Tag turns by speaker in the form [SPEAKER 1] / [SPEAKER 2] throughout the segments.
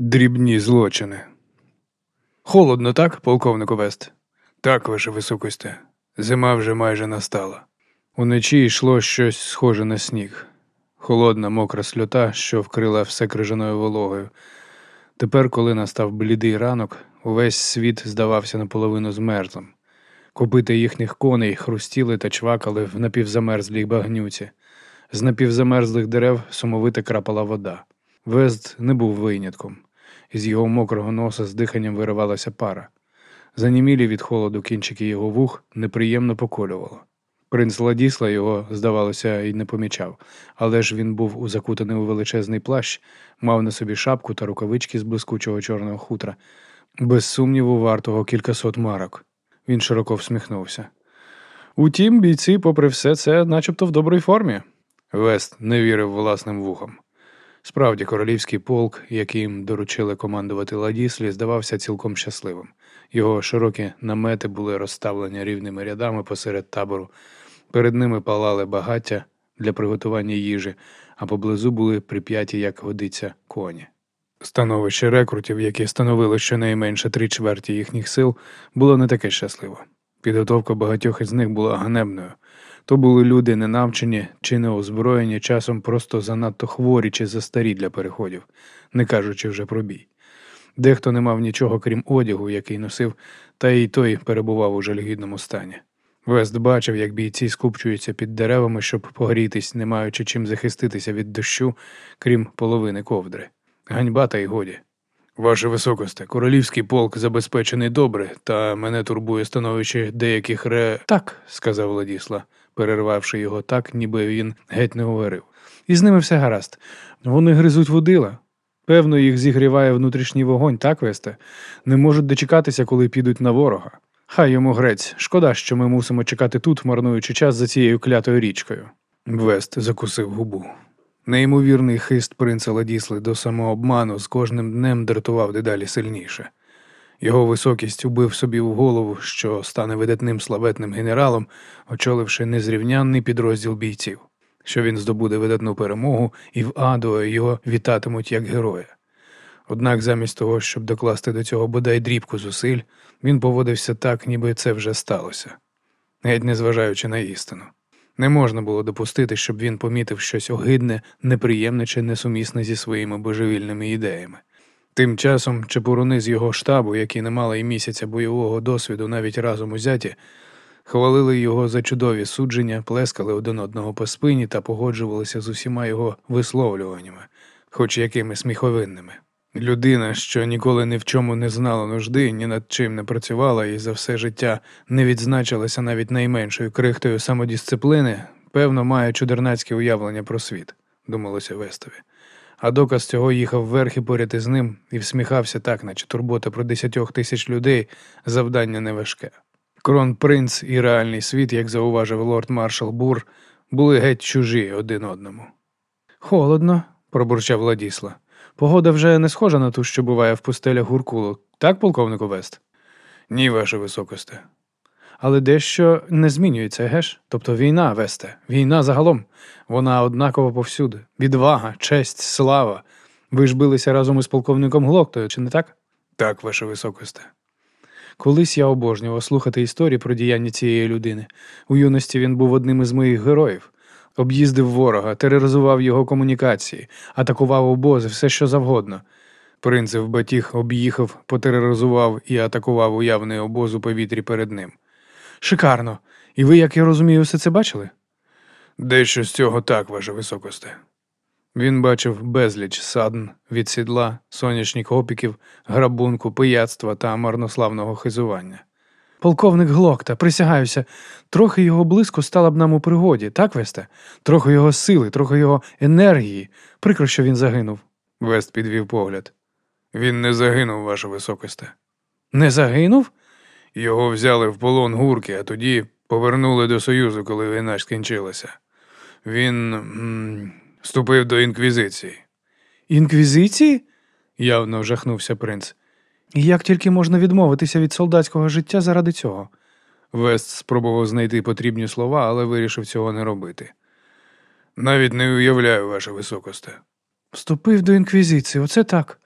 [SPEAKER 1] Дрібні злочини. Холодно, так, полковнику Вест? Так, ваше високосте. Зима вже майже настала. Уночі йшло щось схоже на сніг. Холодна, мокра сльота, що вкрила все крижаною вологою. Тепер, коли настав блідий ранок, увесь світ здавався наполовину змерзлим. Копити їхніх коней хрустіли та чвакали в напівзамерзлій багнюці. З напівзамерзлих дерев сумовито крапала вода. Вест не був винятком. Із його мокрого носа з диханням виривалася пара. Занімілі від холоду кінчики його вух неприємно поколювало. Принц Ладісла його, здавалося, і не помічав, але ж він був узакутаний у величезний плащ, мав на собі шапку та рукавички з блискучого чорного хутра, без сумніву, вартого кількасот марок. Він широко всміхнувся. Утім, бійці, попри все це, начебто в добрій формі. Вест не вірив власним вухам. Справді, королівський полк, яким доручили командувати Ладіслі, здавався цілком щасливим. Його широкі намети були розставлені рівними рядами посеред табору. Перед ними палали багаття для приготування їжі, а поблизу були прип'яті, як годиться, коні. Становище рекрутів, які становили щонайменше три чверті їхніх сил, було не таке щасливо. Підготовка багатьох із них була ганебною. То були люди ненавчені чи неозброєні, часом просто занадто хворі чи застарі для переходів, не кажучи вже про бій. Дехто не мав нічого, крім одягу, який носив, та й той перебував у жалюгідному стані. Вест бачив, як бійці скупчуються під деревами, щоб погрітись, не маючи чим захиститися від дощу, крім половини ковдри. Ганьба та й годі. Ваше високосте, королівський полк забезпечений добре, та мене турбує становище деяких ре. Так, сказав Владісла, перервавши його так, ніби він геть не говорив. І з ними все гаразд. Вони гризуть водила. Певно, їх зігріває внутрішній вогонь, так, Весте? Не можуть дочекатися, коли підуть на ворога. Хай йому грець. Шкода, що ми мусимо чекати тут, марнуючи час за цією клятою річкою. Вест закусив губу. Неймовірний хист принца Ладісли до самообману з кожним днем дратував дедалі сильніше. Його високість убив собі в голову, що стане видатним славетним генералом, очоливши незрівнянний підрозділ бійців, що він здобуде видатну перемогу, і в Адуа його вітатимуть як героя. Однак, замість того, щоб докласти до цього бодай дрібку зусиль, він поводився так, ніби це вже сталося, геть незважаючи на істину. Не можна було допустити, щоб він помітив щось огидне, неприємне чи несумісне зі своїми божевільними ідеями. Тим часом чепуруни з його штабу, які не мали й місяця бойового досвіду навіть разом узяті, хвалили його за чудові судження, плескали один одного по спині та погоджувалися з усіма його висловлюваннями, хоч якими сміховинними. Людина, що ніколи ні в чому не знала нужди, ні над чим не працювала і за все життя не відзначилася навіть найменшою крихтою самодисциплини, певно, має чудернацьке уявлення про світ, думалося Вестові. А доказ цього їхав верхи поряд із ним і всміхався так, наче турбота про десятьох тисяч людей завдання неважке. Кронпринц і реальний світ, як зауважив лорд маршал Бур, були геть чужі один одному. Холодно, пробурчав Ладісла. Погода вже не схожа на ту, що буває в пустелях Гуркулу, так, полковнику Вест? Ні, ваше високосте. Але дещо не змінюється, геш? Тобто війна, Весте, війна загалом. Вона однакова повсюди. Відвага, честь, слава. Ви ж билися разом із полковником Глоктою, чи не так? Так, ваше високосте. Колись я обожнював слухати історії про діяння цієї людини. У юності він був одним із моїх героїв. Об'їздив ворога, тероризував його комунікації, атакував обози, все що завгодно. Принцип батіг об'їхав, потероризував і атакував уявний обоз у повітрі перед ним. Шикарно. І ви, як я розумію, все це бачили? Дещо з цього так, ваше високосте. Він бачив безліч садн від сідла, сонячних опіків, грабунку, пияцтва та марнославного хизування. Полковник Глокта, присягаюся, трохи його блиску стала б нам у пригоді, так, Весте? Трохи його сили, трохи його енергії. Прикро, що він загинув. Вест підвів погляд. Він не загинув, ваше високосте. Не загинув? Його взяли в полон гурки, а тоді повернули до Союзу, коли війна скінчилася. Він м, вступив до інквізиції. Інквізиції? явно вжахнувся принц. Як тільки можна відмовитися від солдатського життя заради цього? Вест спробував знайти потрібні слова, але вирішив цього не робити. Навіть не уявляю, ваше високосте. Вступив до інквізиції, оце так.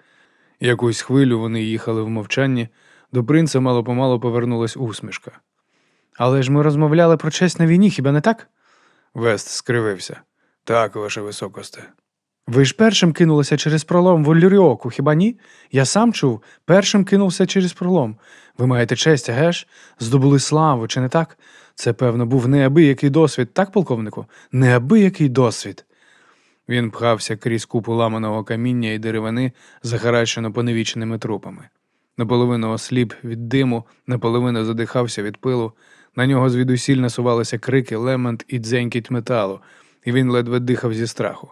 [SPEAKER 1] Якусь хвилю вони їхали в мовчанні, до принца мало помалу повернулась усмішка.
[SPEAKER 2] Але ж ми розмовляли про честь на війні, хіба не так?
[SPEAKER 1] Вест скривився. Так, ваше високосте.
[SPEAKER 2] Ви ж першим кинулися через пролом в Олюріоку, хіба ні? Я сам чув, першим кинувся через пролом. Ви маєте честь, геш? Здобули славу, чи не так? Це, певно, був неабиякий досвід, так, полковнику? Неабиякий досвід.
[SPEAKER 1] Він пхався крізь купу ламаного каміння і деревини, захаращено поневіченими трупами. Наполовину осліп від диму, наполовину задихався від пилу. На нього звідусіль насувалися крики, лемент і дзенькіт металу, і він ледве дихав зі страху.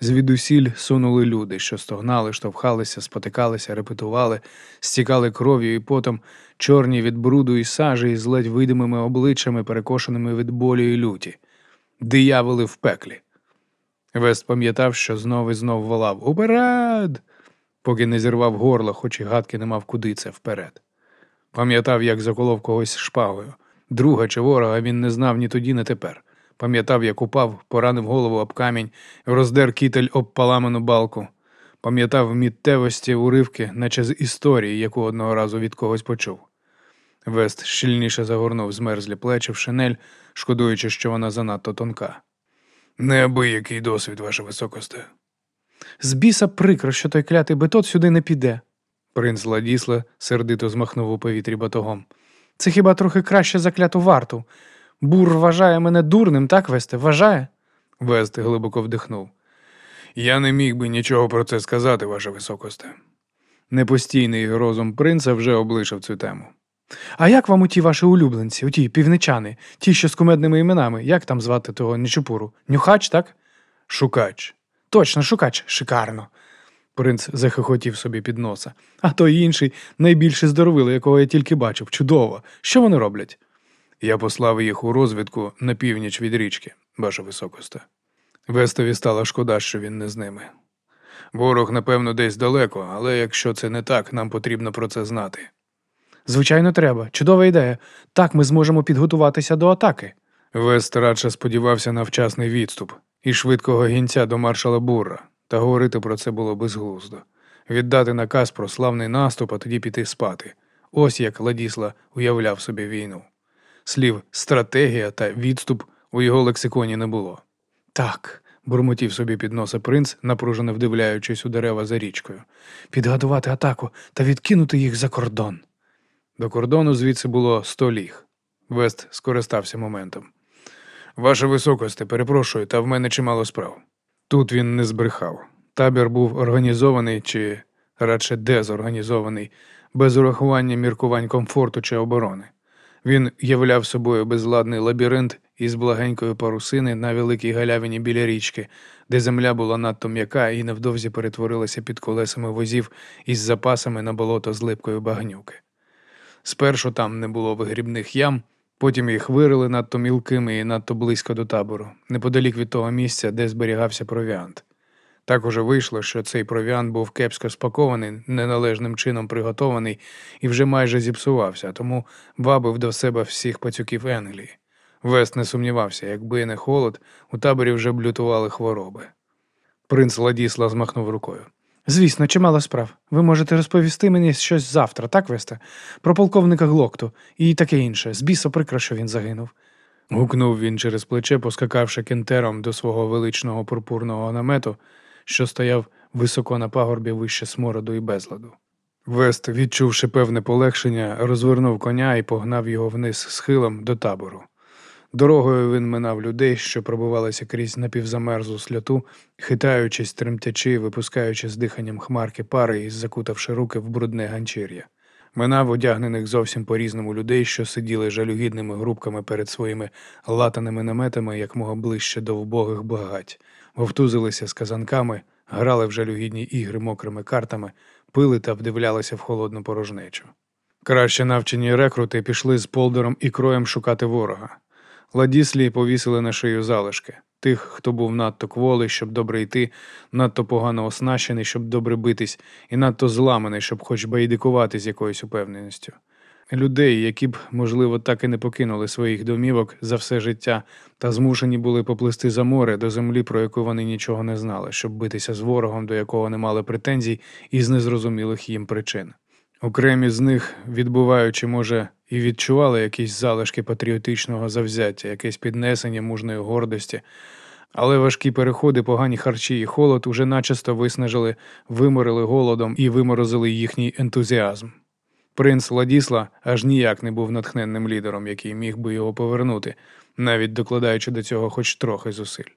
[SPEAKER 1] Звідусіль сунули люди, що стогнали, штовхалися, спотикалися, репетували, стікали кров'ю і потом, чорні від бруду і сажі, з ледь видимими обличчями, перекошеними від болю і люті. Дияволи в пеклі. Вест пам'ятав, що знов і знов волав Уперед! Поки не зірвав горло, хоч і гадки не мав куди це вперед. Пам'ятав, як заколов когось шпагою. Друга чи ворога він не знав ні тоді, ні тепер. Пам'ятав, як упав, поранив голову об камінь, роздер кітель об паламену балку. Пам'ятав міттєвості уривки, наче з історії, яку одного разу від когось почув. Вест щільніше загорнув змерзлі плечі в шинель, шкодуючи, що вона занадто тонка. Неабиякий досвід, ваше високосте.
[SPEAKER 2] З біса прикро, що той клятий бетот сюди не піде.
[SPEAKER 1] Принц Ладісла сердито змахнув у повітрі батогом.
[SPEAKER 2] Це хіба трохи краще за кляту варту. Бур вважає мене дурним, так весте? Вважає?
[SPEAKER 1] Вест глибоко вдихнув. Я не міг би нічого про це сказати, ваше високосте. Непостійний розум принца вже облишив цю тему.
[SPEAKER 2] А як вам у ті ваші улюбленці, у ті півничани, ті, що з кумедними іменами, як там звати того Нічупуру? Нюхач, так?
[SPEAKER 1] Шукач.
[SPEAKER 2] Точно, шукач, шикарно. Принц захихотів собі під носа. А той інший найбільше здоровило, якого я тільки бачив. Чудово. Що вони роблять?
[SPEAKER 1] Я послав їх у розвідку на північ від річки, ваше високосте. Вестові стало шкода, що він не з ними. Ворог, напевно, десь далеко, але якщо це не так, нам потрібно про це знати.
[SPEAKER 2] Звичайно, треба. Чудова ідея. Так ми зможемо підготуватися до атаки.
[SPEAKER 1] Вест радше сподівався на вчасний відступ і швидкого гінця до маршала Бурра, та говорити про це було безглуздо. Віддати наказ про славний наступ, а тоді піти спати. Ось як Ладісла уявляв собі війну. Слів стратегія та відступ у його лексиконі не було.
[SPEAKER 2] Так,
[SPEAKER 1] бурмотів собі під носа принц, напружено вдивляючись у дерева за річкою.
[SPEAKER 2] Підготувати атаку та відкинути їх за кордон.
[SPEAKER 1] До кордону звідси було сто ліг. Вест скористався моментом. Ваше високосте, перепрошую, та в мене чимало справ. Тут він не збрехав. Табір був організований чи радше дезорганізований, без урахування міркувань комфорту чи оборони. Він являв собою безладний лабіринт із благенької парусини на великій галявині біля річки, де земля була надто м'яка і невдовзі перетворилася під колесами возів із запасами на болото з липкої багнюки. Спершу там не було вигрібних ям, потім їх вирили надто мілкими і надто близько до табору, неподалік від того місця, де зберігався провіант. Так уже вийшло, що цей провіант був кепсько спакований, неналежним чином приготований і вже майже зіпсувався, тому вабив до себе всіх пацюків Енглії. Вест не сумнівався, якби не холод, у таборі вже блютували хвороби. Принц Ладісла змахнув рукою.
[SPEAKER 2] Звісно, чимало справ. Ви можете розповісти мені щось завтра, так Весте? Про полковника Глокту і таке інше. З біса прикро, що він загинув.
[SPEAKER 1] Гукнув він через плече, поскакавши кентером до свого величного пурпурного намету, що стояв високо на пагорбі вище смороду і безладу. Вест, відчувши певне полегшення, розвернув коня і погнав його вниз схилом до табору. Дорогою він минав людей, що пробивалися крізь напівзамерзлу сльоту, хитаючись, тремтячи, випускаючи з диханням хмарки пари і закутавши руки в брудне ганчір'я. Минав одягнених зовсім по різному людей, що сиділи жалюгідними групками перед своїми латаними наметами якмога ближче до вбогих багать, вовтузилися з казанками, грали в жалюгідні ігри мокрими картами, пили та вдивлялися в холодну порожнечу. Краще навчені рекрути пішли з полдером і кроєм шукати ворога. Ладіслі повісили на шию залишки тих, хто був надто кволий, щоб добре йти, надто погано оснащений, щоб добре битись, і надто зламаний, щоб хоч байдикувати з якоюсь упевненістю.
[SPEAKER 2] людей, які б, можливо, так і не покинули своїх домівок за все життя, та змушені були поплисти за море до землі, про яку вони нічого не знали, щоб битися з ворогом, до якого не мали претензій, із незрозумілих їм причин. Окремі з них, відбуваючи, може, і відчували якісь залишки патріотичного завзяття, якесь піднесення мужної гордості, але важкі переходи, погані харчі і холод уже начисто виснажили, виморили голодом і виморозили їхній ентузіазм. Принц Ладісла аж ніяк не був натхненним лідером, який міг би його повернути, навіть докладаючи до цього хоч трохи зусиль.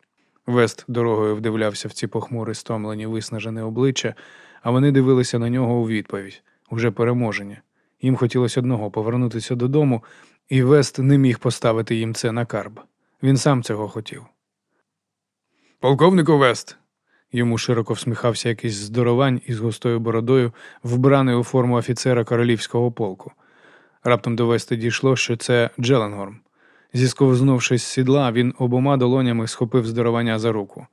[SPEAKER 2] Вест дорогою вдивлявся в ці похмури, стомлені, виснажені обличчя, а вони дивилися на нього у відповідь уже переможені. Їм хотілося одного повернутися додому, і Вест не міг поставити їм це на карб. Він сам цього хотів.
[SPEAKER 1] Полковнику Вест.
[SPEAKER 2] Йому широко всміхався якийсь здоровань із густою бородою, вбраний у форму офіцера королівського полку. Раптом до Веста дійшло, що це Джеленгорм. Зісковзнувшись з сідла, він обома долонями схопив здоровання за руку.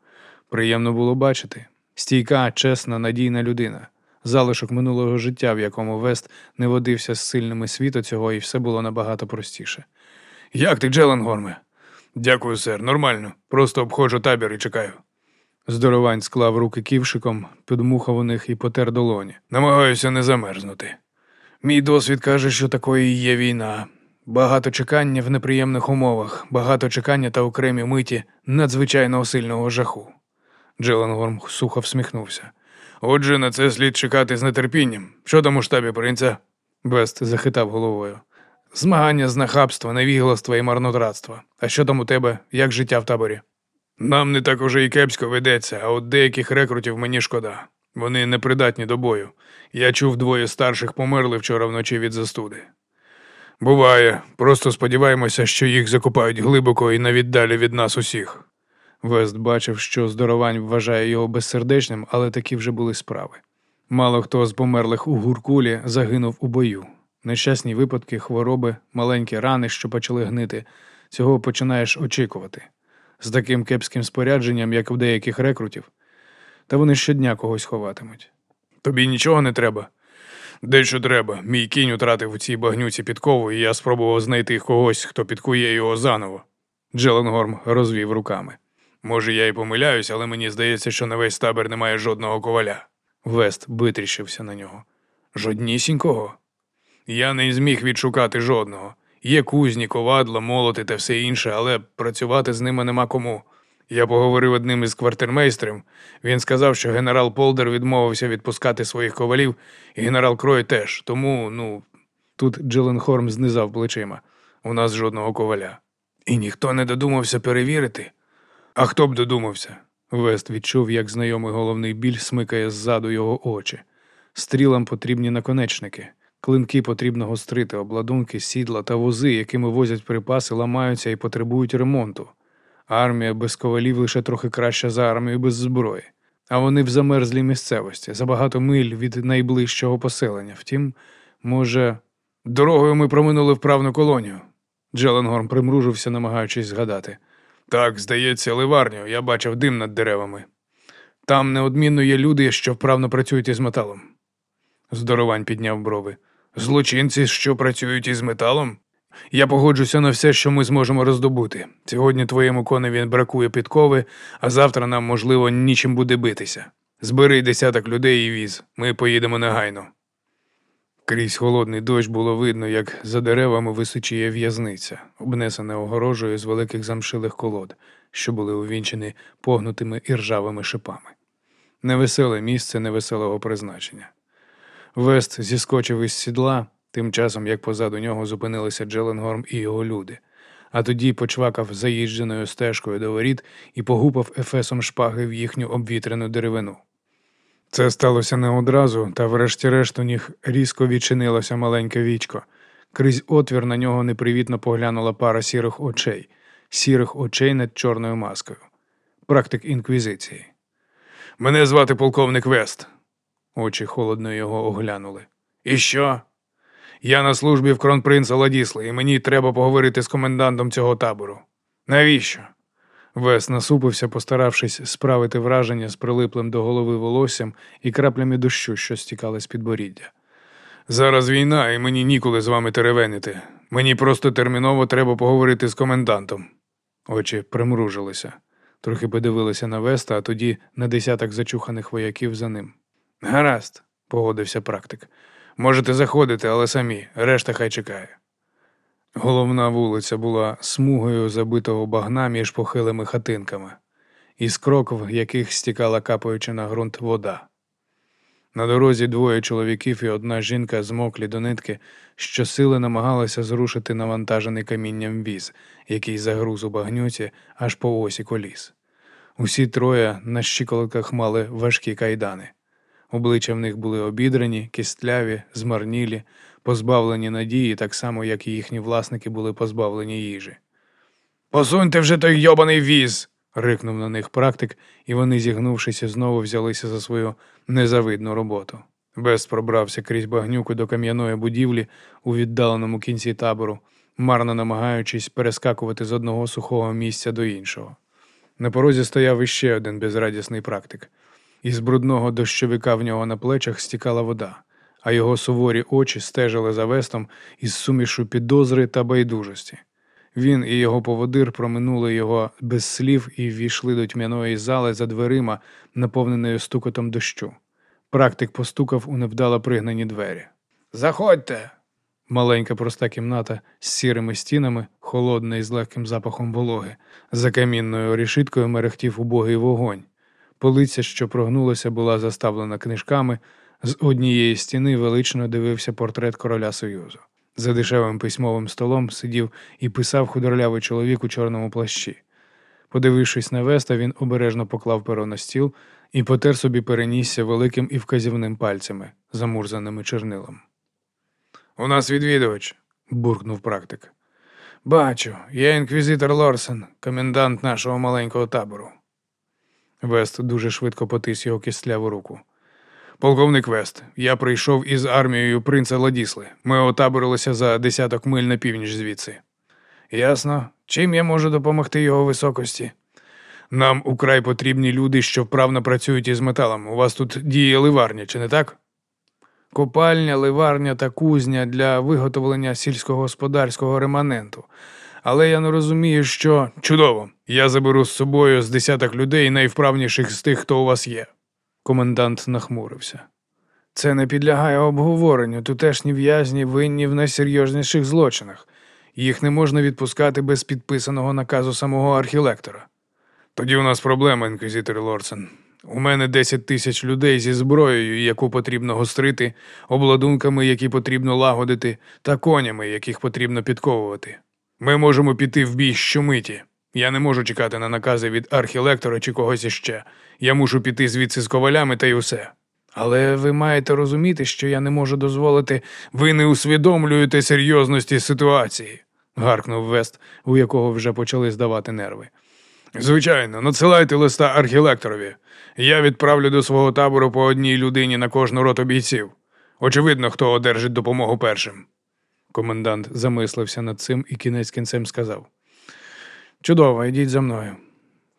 [SPEAKER 2] Приємно було бачити. Стійка, чесна, надійна людина. Залишок минулого життя, в якому Вест не водився з сильними світу цього, і все було набагато простіше.
[SPEAKER 1] Як ти, Джеленгорме? Дякую, сер, нормально. Просто обходжу табір і чекаю.
[SPEAKER 2] Здоровань склав руки ківшиком, підмухав у них і потер долоні.
[SPEAKER 1] Намагаюся не замерзнути. Мій досвід каже, що такою і є війна. Багато чекання в неприємних умовах, багато чекання та окремі миті надзвичайно сильного жаху.
[SPEAKER 2] Джеленгорм сухо всміхнувся.
[SPEAKER 1] Отже, на це слід чекати з нетерпінням. Що там у штабі принца?
[SPEAKER 2] Бест захитав головою.
[SPEAKER 1] Змагання з нахабства, невігластва і марнотратства. А що там у тебе, як життя в таборі? Нам не так уже і кепсько ведеться, а от деяких рекрутів мені шкода. Вони непридатні до бою. Я чув, двоє старших померли вчора вночі від застуди. Буває, просто сподіваємося, що їх закопають глибоко і навіддалі від нас усіх.
[SPEAKER 2] Вест бачив, що здоровань вважає його безсердечним, але такі вже були справи. Мало хто з померлих у гуркулі загинув у бою. Нещасні випадки, хвороби, маленькі рани, що почали гнити, цього починаєш очікувати. З таким кепським спорядженням, як в деяких рекрутів, та вони щодня когось ховатимуть.
[SPEAKER 1] Тобі нічого не треба. Дещо треба. Мій кінь утратив у цій багнюці підкову, і я спробував знайти когось, хто підкує його заново.
[SPEAKER 2] Джеленгорм розвів руками.
[SPEAKER 1] Може, я й помиляюсь, але мені здається, що на весь табір немає жодного коваля.
[SPEAKER 2] Вест витріщився на нього.
[SPEAKER 1] Жоднісінького. Я не зміг відшукати жодного. Є кузні, ковадла, молоти та все інше, але працювати з ними нема кому. Я поговорив одним із квартирмейстрів. Він сказав, що генерал Полдер відмовився відпускати своїх ковалів, і генерал Крой теж. Тому, ну,
[SPEAKER 2] тут Джиленхорм знизав плечима.
[SPEAKER 1] У нас жодного коваля. І ніхто не додумався перевірити. А хто б додумався?
[SPEAKER 2] Вест відчув, як знайомий головний біль смикає ззаду його очі. Стрілам потрібні наконечники. Клинки потрібно гострити, обладунки, сідла та вози, якими возять припаси, ламаються і потребують ремонту. Армія без ковалів лише трохи краща за армію без зброї. А вони в замерзлій місцевості, за багато миль від найближчого поселення. Втім, може,
[SPEAKER 1] дорогою ми проминули вправну колонію.
[SPEAKER 2] Джеленгорм примружився, намагаючись згадати.
[SPEAKER 1] Так, здається, ливарню. Я бачив дим над деревами. Там неодмінно є люди, що вправно працюють із металом. Здоровань підняв брови. Злочинці, що працюють із металом? Я погоджуся на все, що ми зможемо роздобути. Сьогодні твоєму коневі бракує підкови, а завтра нам, можливо, нічим буде битися. Збери десяток людей і віз. Ми поїдемо негайно. Крізь холодний дощ було видно, як за деревами височіє в'язниця, обнесена огорожею з великих замшилих колод, що були увінчені погнутими і ржавими шипами. Невеселе місце невеселого призначення. Вест зіскочив із сідла, тим часом як позаду нього зупинилися Джеленгорм і його люди, а тоді почвакав заїждженою стежкою до воріт і погупав ефесом шпаги в їхню обвітрену деревину. Це сталося не одразу, та врешті-решт у них різко відчинилося маленьке вічко. Крізь отвір на нього непривітно поглянула пара сірих очей, сірих очей над чорною маскою. Практик інквізиції. Мене звати полковник Вест. Очі холодно його оглянули. І що? Я на службі в кронпринца Ладісла, і мені треба поговорити з комендантом цього табору. Навіщо? Вес насупився, постаравшись справити враження з прилиплим до голови волоссям і краплями дощу, що стікали з підборіддя. Зараз війна, і мені ніколи з вами теревенити. Мені просто терміново треба поговорити з комендантом. Очі примружилися. Трохи подивилися на Веста, а тоді на десяток зачуханих вояків за ним. Гаразд, погодився практик. Можете заходити, але самі, решта хай чекає. Головна вулиця була смугою забитого багна між похилими хатинками, із кроків яких стікала капаючи на ґрунт вода. На дорозі двоє чоловіків і одна жінка змоклі до нитки, щосили намагалися зрушити навантажений камінням віз, який загруз у багнюці аж по осі коліс. Усі троє на щиколотках мали важкі кайдани. Обличчя в них були обідрані, кістляві, змарнілі, позбавлені надії, так само, як і їхні власники були позбавлені їжі. Посуньте вже той йобаний віз. рикнув на них практик, і вони, зігнувшися, знову взялися за свою незавидну роботу. Бест пробрався крізь багнюку до кам'яної будівлі у віддаленому кінці табору, марно намагаючись перескакувати з одного сухого місця до іншого. На порозі стояв іще один безрадісний практик. Із брудного дощовика в нього на плечах стікала вода, а його суворі очі стежили за вестом із сумішу підозри та байдужості. Він і його поводир проминули його без слів і ввійшли до тьмяної зали за дверима, наповненою стукотом дощу. Практик постукав у невдало пригнані двері. Заходьте. Маленька проста кімната з сірими стінами, холодна і з легким запахом вологи. За камінною решіткою мерехтів убогий вогонь. Полиця, що прогнулася, була заставлена книжками. З однієї стіни велично дивився портрет короля Союзу. За дешевим письмовим столом сидів і писав худорлявий чоловік у чорному плащі. Подивившись на веста, він обережно поклав перо на стіл і потер собі перенісся великим і вказівним пальцями, замурзаними чернилом. У нас відвідувач, буркнув практик. Бачу, я інквізитор Лорсен, комендант нашого маленького табору. Вест дуже швидко потис його кістляву руку. Полковник Вест, я прийшов із армією принца Ладісли. Ми отаборилися за десяток миль на північ звідси. Ясно. Чим я можу допомогти його високості? Нам украй потрібні люди, що вправно працюють із металом. У вас тут діє ливарня, чи не так? Копальня, ливарня та кузня для виготовлення сільськогосподарського реманенту. Але я не розумію, що чудово. Я заберу з собою з десяток людей найвправніших з тих, хто у вас є. Комендант нахмурився. Це не підлягає обговоренню. Тутешні в'язні винні в найсерйозніших злочинах. Їх не можна відпускати без підписаного наказу самого архілектора. Тоді у нас проблема, інквізитор Лорсен. У мене 10 тисяч людей зі зброєю, яку потрібно гострити, обладунками, які потрібно лагодити, та конями, яких потрібно підковувати. Ми можемо піти в бій щомиті. Я не можу чекати на накази від архілектора чи когось іще. Я мушу піти звідси з ковалями та й усе. Але ви маєте розуміти, що я не можу дозволити, ви не усвідомлюєте серйозності ситуації, гаркнув Вест, у якого вже почали здавати нерви. Звичайно, надсилайте листа архілекторові. Я відправлю до свого табору по одній людині на кожну роту бійців. Очевидно, хто одержить допомогу першим. Комендант замислився над цим і кінець кінцем сказав: Чудово, йдіть за мною.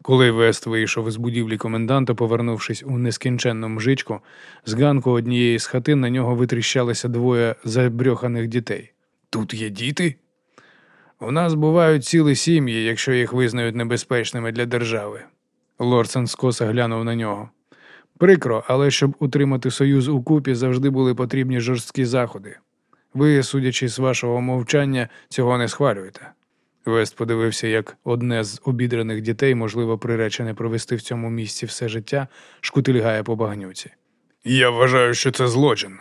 [SPEAKER 1] Коли Вест вийшов із будівлі коменданта, повернувшись у нескінченну мжичку, з ганку однієї з хатин на нього витріщалися двоє забрьоханих дітей. Тут є діти? У нас бувають цілі сім'ї, якщо їх визнають небезпечними для держави. Лорсен скоса глянув на нього. Прикро, але щоб утримати союз у купі, завжди були потрібні жорсткі заходи. Ви, судячи з вашого мовчання, цього не схвалюєте. Вест подивився, як одне з обідраних дітей, можливо, приречене провести в цьому місці все життя, шкутильгає по багнюці. Я вважаю, що це злочин.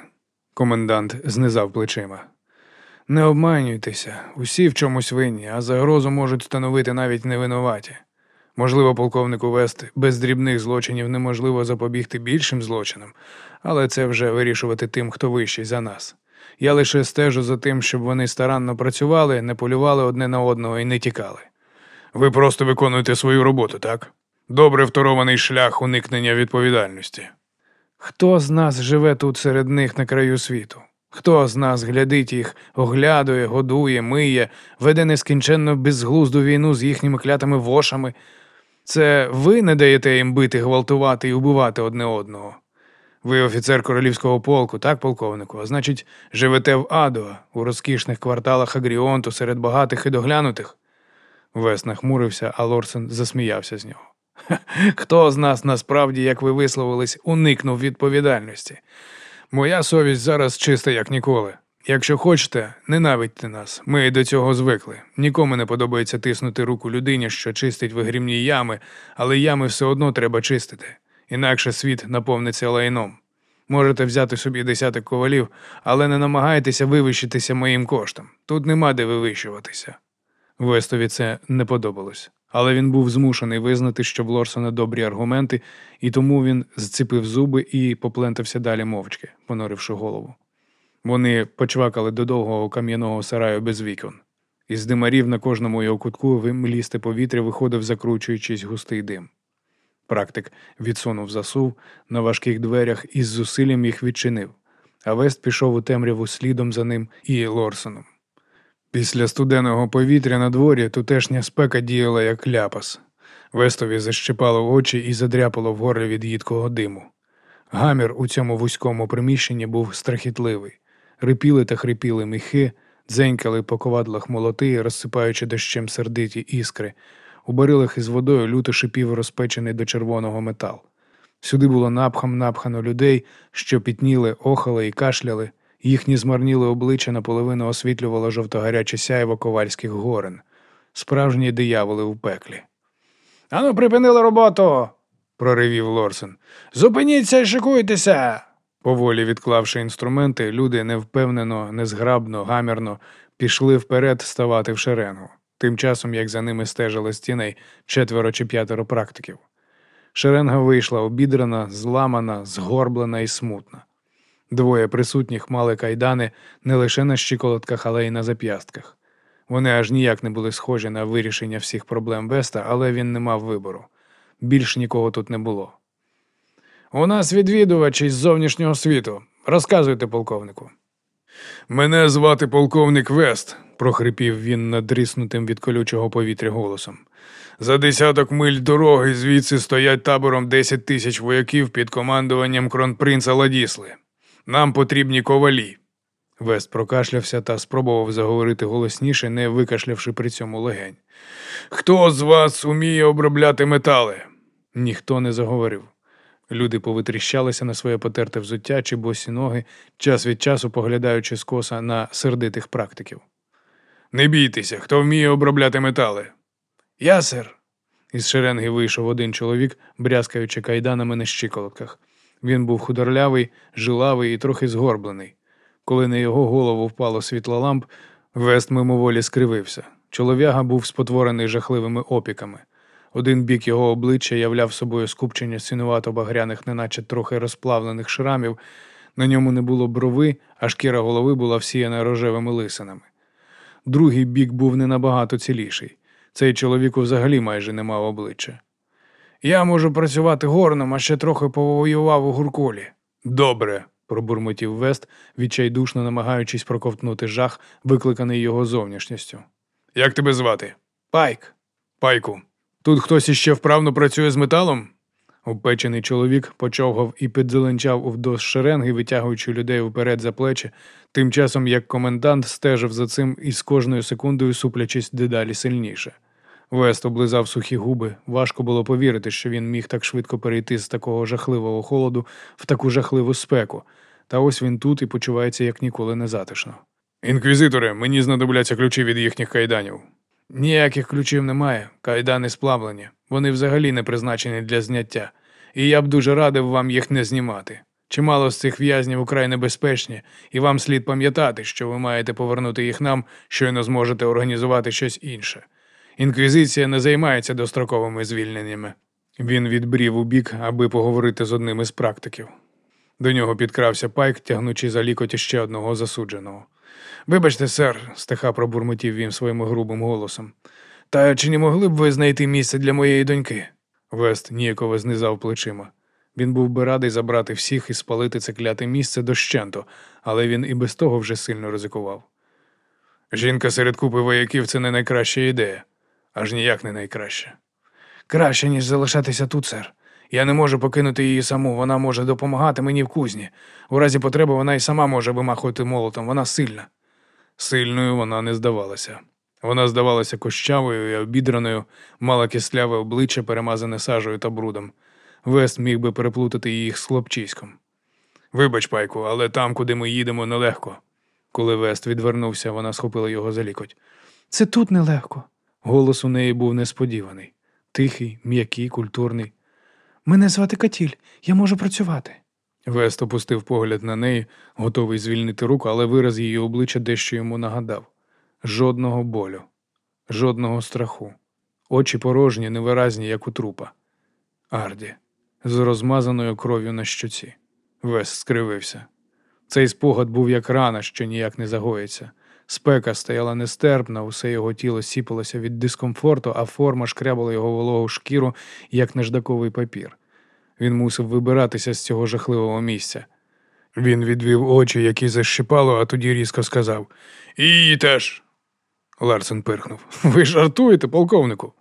[SPEAKER 1] Комендант знизав плечима. Не обманюйтеся, усі в чомусь винні, а загрозу можуть становити навіть невинуваті. Можливо, полковнику Вест без дрібних злочинів неможливо запобігти більшим злочинам, але це вже вирішувати тим, хто вищий за нас. Я лише стежу за тим, щоб вони старанно працювали, не полювали одне на одного і не тікали. Ви просто виконуєте свою роботу, так? Добре вторований шлях уникнення відповідальності. Хто з нас живе тут серед них на краю світу? Хто з нас глядить їх, оглядує, годує, миє, веде нескінченно безглузду війну з їхніми клятими вошами? Це ви не даєте їм бити, гвалтувати і убивати одне одного. Ви офіцер королівського полку, так, полковнику? А значить, живете в Адуа, у розкішних кварталах Агріонту серед багатих і доглянутих? Вес нахмурився, а Лорсен засміявся з нього. Хто з нас насправді, як ви висловились, уникнув відповідальності? Моя совість зараз чиста, як ніколи. Якщо хочете, ненавидьте нас. Ми до цього звикли. Нікому не подобається тиснути руку людині, що чистить вигрімні ями, але ями все одно треба чистити. Інакше світ наповниться лайном. Можете взяти собі десяток ковалів, але не намагайтеся вивищитися моїм коштом. Тут нема де вивищуватися. Вестові це не подобалось, але він був змушений визнати, що в Лорсона добрі аргументи, і тому він зціпив зуби і поплентався далі мовчки, понуривши голову. Вони почвакали до довгого кам'яного сараю без вікон. Із димарів на кожному його кутку вимлісте повітря виходив, закручуючись густий дим. Практик відсунув засув на важких дверях і з зусиллям їх відчинив, а Вест пішов у темряву слідом за ним і Лорсоном. Після студеного повітря на дворі тутешня спека діяла як ляпас. Вестові защипало очі і задряпало в горлі від їдкого диму. Гамір у цьому вузькому приміщенні був страхітливий. Рипіли та хрипіли міхи, дзенькали по ковадлах молоти, розсипаючи дощем сердиті іскри. У барилах із водою люто шипів розпечений до червоного метал. Сюди було напхам напхано людей, що пітніли, охали і кашляли. Їхні змарніли обличчя наполовину освітлювало жовтогаряче сяйво ковальських горен. Справжні дияволи в пеклі. Ану, припинили роботу. проривів Лорсен. Зупиніться і шикуйтеся. Поволі відклавши інструменти, люди невпевнено, незграбно, гамірно пішли вперед ставати в шеренгу, тим часом як за ними стежили стіней четверо чи п'ятеро практиків. Шеренга вийшла обідрана, зламана, згорблена і смутна. Двоє присутніх мали кайдани не лише на щиколотках, але й на зап'ястках. Вони аж ніяк не були схожі на вирішення всіх проблем Веста, але він не мав вибору. Більш нікого тут не було. У нас відвідувач із зовнішнього світу. Розказуйте, полковнику. Мене звати полковник Вест, прохрипів він надріснутим від колючого повітря голосом. За десяток миль дороги звідси стоять табором 10 тисяч вояків під командуванням кронпринца Ладісли. Нам потрібні ковалі. Вест прокашлявся та спробував заговорити голосніше, не викашлявши при цьому легень. Хто з вас уміє обробляти метали? Ніхто не заговорив. Люди повитріщалися на своє потерте взуття чи босі ноги, час від часу поглядаючи скоса на сердитих практиків. Не бійтеся, хто вміє обробляти метали. Я, сер. Із шеренги вийшов один чоловік, брязкаючи кайданами на щиколотках. Він був худорлявий, жилавий і трохи згорблений. Коли на його голову впало світло ламп, Вест мимоволі скривився. Чолов'яга був спотворений жахливими опіками. Один бік його обличчя являв собою скупчення синувато-багряних, неначе трохи розплавлених шрамів. На ньому не було брови, а шкіра голови була всіяна рожевими лисинами. Другий бік був не набагато ціліший. Цей чоловік взагалі майже не мав обличчя. Я можу працювати горном, а ще трохи повоював у гурколі. Добре, пробурмотів Вест, відчайдушно намагаючись проковтнути жах, викликаний його зовнішністю. Як тебе звати? Пайк. Пайку. Тут хтось іще вправно працює з металом? Упечений чоловік почовгав і підзеленчав увдовж шеренги, витягуючи людей вперед за плечі, тим часом як комендант стежив за цим і з кожною секундою суплячись дедалі сильніше. Вест облизав сухі губи. Важко було повірити, що він міг так швидко перейти з такого жахливого холоду в таку жахливу спеку. Та ось він тут і почувається як ніколи незатишно. Інквізитори, мені знадобляться ключі від їхніх кайданів. Ніяких ключів немає, кайдани сплавлені. Вони взагалі не призначені для зняття, і я б дуже радив вам їх не знімати. Чимало з цих в'язнів украй небезпечні, і вам слід пам'ятати, що ви маєте повернути їх нам, щойно зможете організувати щось інше. Інквізиція не займається достроковими звільненнями. Він відбрів у бік, аби поговорити з одним із практиків. До нього підкрався пайк, тягнучи за лікоть ще одного засудженого. Вибачте, сер, стиха пробурмотів він своїм грубим голосом. Та чи не могли б ви знайти місце для моєї доньки? Вест ніяково знизав плечима. Він був би радий забрати всіх і спалити це кляте місце дощенту, але він і без того вже сильно ризикував. Жінка серед купи вояків це не найкраща ідея, аж ніяк не найкраща. Краще, ніж залишатися тут, сер. Я не можу покинути її саму, вона може допомагати мені в кузні. У разі потреби вона й сама може вимахувати молотом, вона сильна. Сильною вона не здавалася. Вона здавалася кощавою і обідраною, мала кисляве обличчя, перемазане сажею та брудом. Вест міг би переплутати їх з хлопчиськом. Вибач, пайку, але там, куди ми їдемо, нелегко. Коли Вест відвернувся, вона схопила його за лікоть.
[SPEAKER 2] Це тут нелегко.
[SPEAKER 1] Голос у неї був несподіваний, тихий, м'який, культурний.
[SPEAKER 2] Мене звати Катіль, я можу працювати.
[SPEAKER 1] Вест опустив погляд на неї, готовий звільнити руку, але вираз її обличчя дещо йому нагадав жодного болю, жодного страху, очі порожні, невиразні, як у трупа. Арді, з розмазаною кров'ю на щоці. Вест скривився. Цей спогад був як рана, що ніяк не загоїться. Спека стояла нестерпна, усе його тіло сіпалося від дискомфорту, а форма шкрябала його вологу шкіру, як наждаковий папір. Він мусив вибиратися з цього жахливого місця. Він відвів очі, які защипало, а тоді різко сказав її теж. Ларсен пирхнув. Ви жартуєте, полковнику?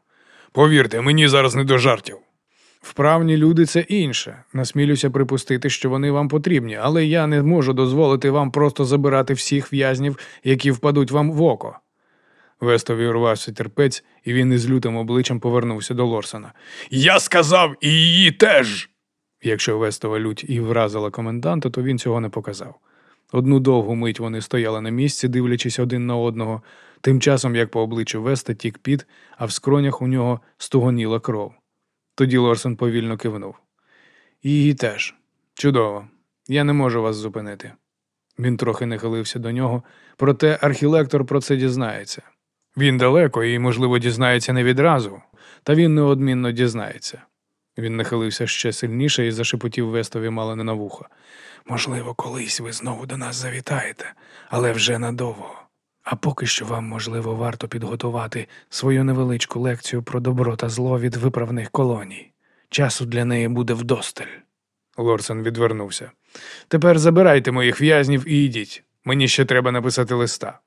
[SPEAKER 1] Повірте, мені зараз не до жартів. Вправні люди це інше. Насмілюся припустити, що вони вам потрібні, але я не можу дозволити вам просто забирати всіх в'язнів, які впадуть вам в око. Вестові урвався терпець, і він із лютим обличчям повернувся до Лорсона. Я сказав і її теж. Якщо Вестова лють і вразила коменданта, то він цього не показав. Одну довгу мить вони стояли на місці, дивлячись один на одного, тим часом як по обличчю Веста тік піт, а в скронях у нього стугоніла кров. Тоді Лорсон повільно кивнув. Її теж. Чудово. Я не можу вас зупинити. Він трохи нахилився до нього, проте архілектор про це дізнається. Він далеко і, можливо, дізнається не відразу, та він неодмінно дізнається. Він нахилився ще сильніше і зашепотів Вестові мало не на вухо. Можливо, колись ви знову до нас завітаєте, але вже надовго. А поки що вам, можливо, варто підготувати свою невеличку лекцію про добро та зло від виправних колоній. Часу для неї буде вдосталь. Лорсен відвернувся. Тепер забирайте моїх в'язнів і йдіть. Мені ще треба написати листа.